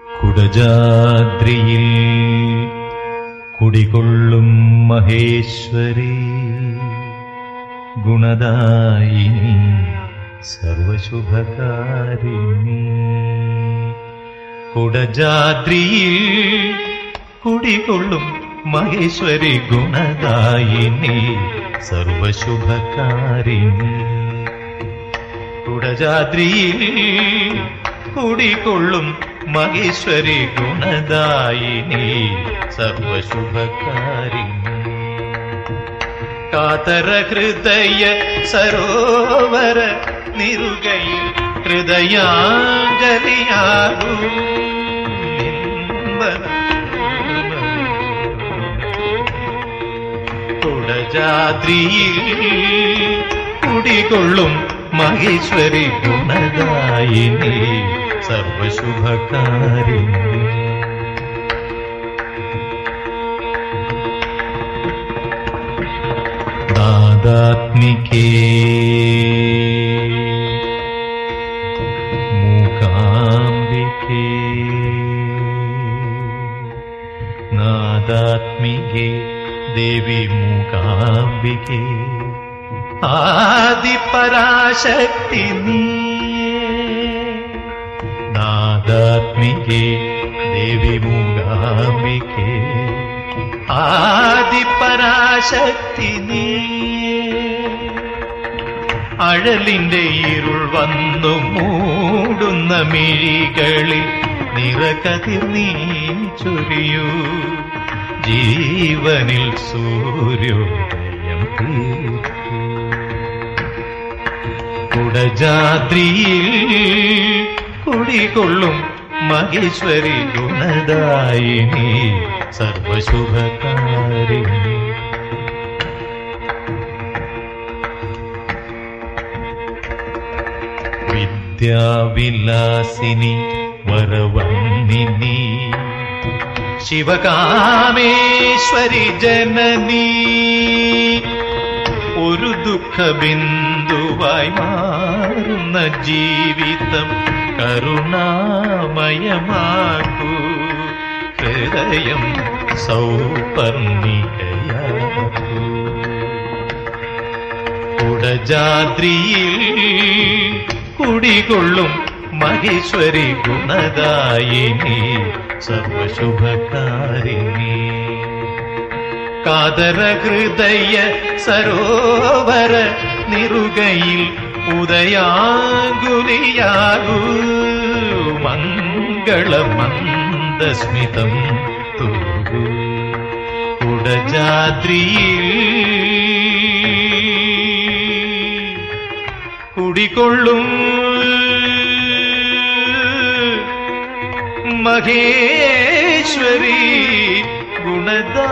കുടജാദ്രിയിൽ കുടികൊള്ളും മഹേശ്വരി. ഗുണദായിനി സർവശുഭകാരിണി. കുടജാദ്രിയിൽ കുടികൊള്ളും മഹേശ്വരി ഗുണദായിനി സർവശുഭകാരിണി. കുടജാദ്രിയിൽ കുടികൊള്ളും മഹേശ്വരി ഗുണദായിനി സർവശുഭകാരിണി കാതര ഹൃദയ സരോവര നിരുകയിൽ ഹൃദയാഞ്ജലിയാകൂ കുടജാദ്രിയിൽ കുടികൊള്ളും മഹേശ്വരി ഗുണദായിനി सर्वशुभकारिणी दादात्मिके। मूकांबिके नादात्मिके देवी मूकाम्बिके। आदिपराशक्ति नी നാദാത്മികേ ദേവി മൂകാംബികേ ആദിപരാശക്തി നീ അഴലിന്റെ ഇരുൾ വന്നു മൂടുന്ന മിഴികളിൽ നിറകതിർ നീ ചൊരിയൂ. ജീവനിൽ സൂര്യോദയം കുടജാദ്രിയിൽ കുടികൊള്ളും മഹേശ്വരി ഗുണദായിനി സർവശുഭകാരിണി. വിദ്യാവിലാസിനി വരവന്നിനി. ശിവകാമേശ്വരി ജനനി. ഒരു ദുഃഖബിന്ദുവായി മാറുന്ന ജീവിതം കരുണാമയമാക്കൂ ഹൃദയം സൗപർണികയാക്കൂ കുടജാദ്രിയിൽ കുടികൊള്ളും മഹേശ്വരി ഗുണദായിനി സർവശുഭകാരിണി കാതര ഹൃദയ സരോവര നിറുകയിൽ ഉദയാങ്കുലിയാകൂ മംഗളമന്ദസ്മിതം തൂകൂ കുടജാദ്രിയിൽ കുടികൊള്ളും മഹേശ്വരി ഗുണദാ